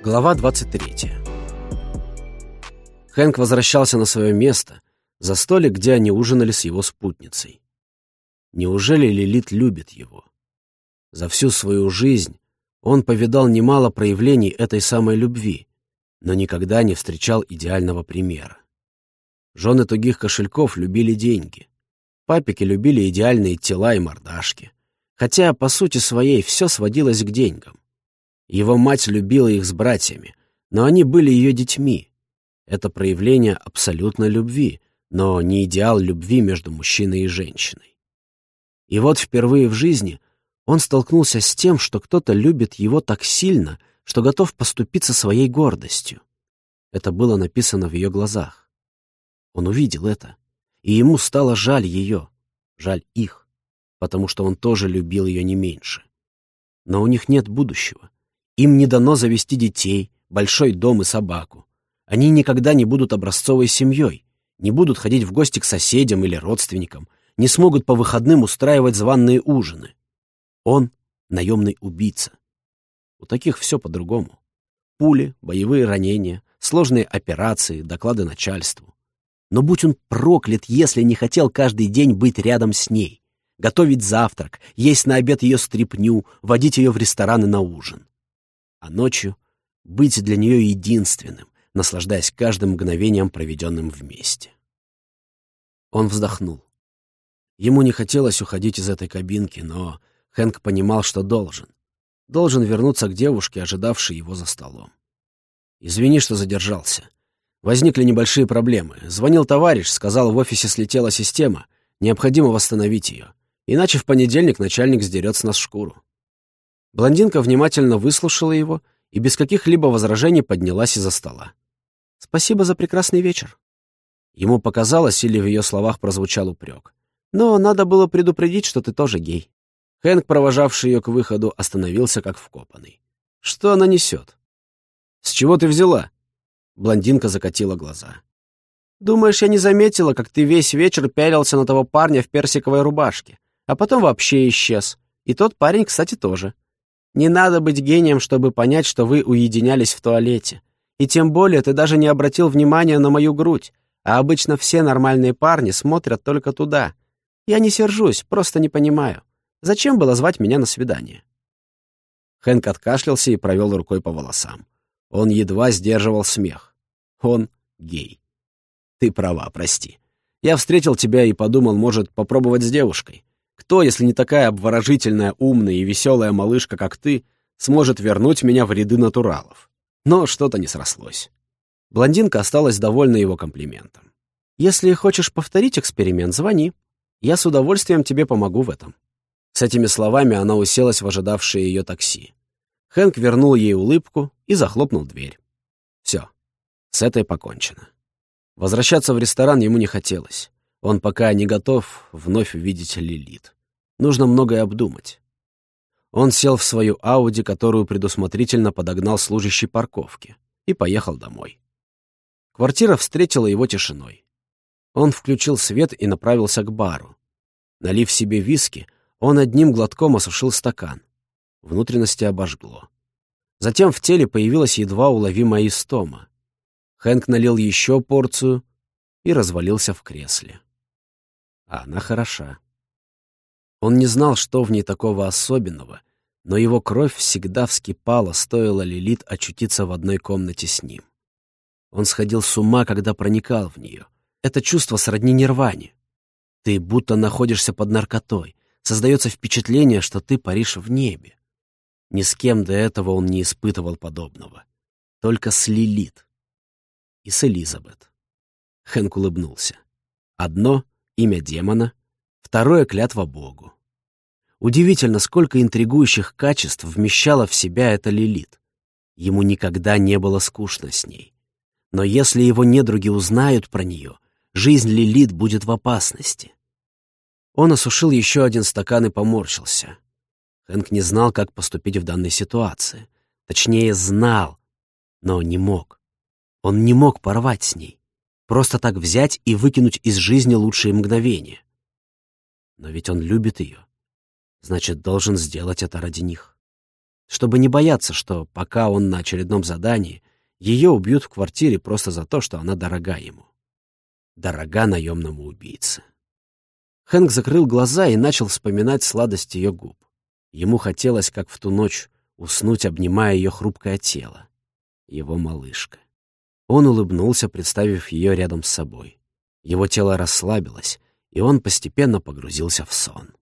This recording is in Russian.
Глава 23 Хэнк возвращался на свое место, за столик, где они ужинали с его спутницей. Неужели Лилит любит его? За всю свою жизнь он повидал немало проявлений этой самой любви, но никогда не встречал идеального примера. Жены тугих кошельков любили деньги. Папики любили идеальные тела и мордашки. Хотя, по сути своей, все сводилось к деньгам. Его мать любила их с братьями, но они были ее детьми. Это проявление абсолютной любви, но не идеал любви между мужчиной и женщиной. И вот впервые в жизни он столкнулся с тем, что кто-то любит его так сильно, что готов поступиться своей гордостью. Это было написано в ее глазах. Он увидел это, и ему стало жаль ее, жаль их, потому что он тоже любил ее не меньше. Но у них нет будущего. Им не дано завести детей, большой дом и собаку. Они никогда не будут образцовой семьей, не будут ходить в гости к соседям или родственникам, не смогут по выходным устраивать званные ужины. Он — наемный убийца. У таких все по-другому. Пули, боевые ранения, сложные операции, доклады начальству. Но будь он проклят, если не хотел каждый день быть рядом с ней, готовить завтрак, есть на обед ее стряпню, водить ее в рестораны на ужин а ночью быть для нее единственным, наслаждаясь каждым мгновением, проведенным вместе. Он вздохнул. Ему не хотелось уходить из этой кабинки, но Хэнк понимал, что должен. Должен вернуться к девушке, ожидавшей его за столом. «Извини, что задержался. Возникли небольшие проблемы. Звонил товарищ, сказал, в офисе слетела система. Необходимо восстановить ее. Иначе в понедельник начальник сдерет с нас шкуру. Блондинка внимательно выслушала его и без каких-либо возражений поднялась из-за стола. «Спасибо за прекрасный вечер». Ему показалось, или в ее словах прозвучал упрек. «Но надо было предупредить, что ты тоже гей». Хэнк, провожавший ее к выходу, остановился как вкопанный. «Что она несет?» «С чего ты взяла?» Блондинка закатила глаза. «Думаешь, я не заметила, как ты весь вечер пялился на того парня в персиковой рубашке, а потом вообще исчез. И тот парень, кстати, тоже. Не надо быть гением, чтобы понять, что вы уединялись в туалете. И тем более ты даже не обратил внимания на мою грудь, а обычно все нормальные парни смотрят только туда. Я не сержусь, просто не понимаю. Зачем было звать меня на свидание?» Хэнк откашлялся и провел рукой по волосам. Он едва сдерживал смех. Он гей. «Ты права, прости. Я встретил тебя и подумал, может, попробовать с девушкой. Кто, если не такая обворожительная, умная и веселая малышка, как ты, сможет вернуть меня в ряды натуралов? Но что-то не срослось. Блондинка осталась довольна его комплиментом. «Если хочешь повторить эксперимент, звони. Я с удовольствием тебе помогу в этом». С этими словами она уселась в ожидавшее ее такси. Хэнк вернул ей улыбку и захлопнул дверь. Все, с этой покончено. Возвращаться в ресторан ему не хотелось. Он пока не готов вновь увидеть Лилит. Нужно многое обдумать. Он сел в свою Ауди, которую предусмотрительно подогнал служащий парковки, и поехал домой. Квартира встретила его тишиной. Он включил свет и направился к бару. Налив себе виски, он одним глотком осушил стакан. Внутренности обожгло. Затем в теле появилась едва уловимая истома. Хэнк налил еще порцию и развалился в кресле а она хороша. Он не знал, что в ней такого особенного, но его кровь всегда вскипала, стоило Лилит очутиться в одной комнате с ним. Он сходил с ума, когда проникал в нее. Это чувство сродни нирване. Ты будто находишься под наркотой. Создается впечатление, что ты паришь в небе. Ни с кем до этого он не испытывал подобного. Только с Лилит. И с Элизабет. Хэнк улыбнулся. Одно имя демона, второе — клятва Богу. Удивительно, сколько интригующих качеств вмещала в себя эта Лилит. Ему никогда не было скучно с ней. Но если его недруги узнают про нее, жизнь Лилит будет в опасности. Он осушил еще один стакан и поморщился. Хэнк не знал, как поступить в данной ситуации. Точнее, знал, но не мог. Он не мог порвать с ней. Просто так взять и выкинуть из жизни лучшие мгновения. Но ведь он любит ее. Значит, должен сделать это ради них. чтобы не бояться, что пока он на очередном задании, ее убьют в квартире просто за то, что она дорога ему. Дорога наемному убийце. Хэнк закрыл глаза и начал вспоминать сладость ее губ. Ему хотелось, как в ту ночь, уснуть, обнимая ее хрупкое тело. Его малышка. Он улыбнулся, представив ее рядом с собой. Его тело расслабилось, и он постепенно погрузился в сон.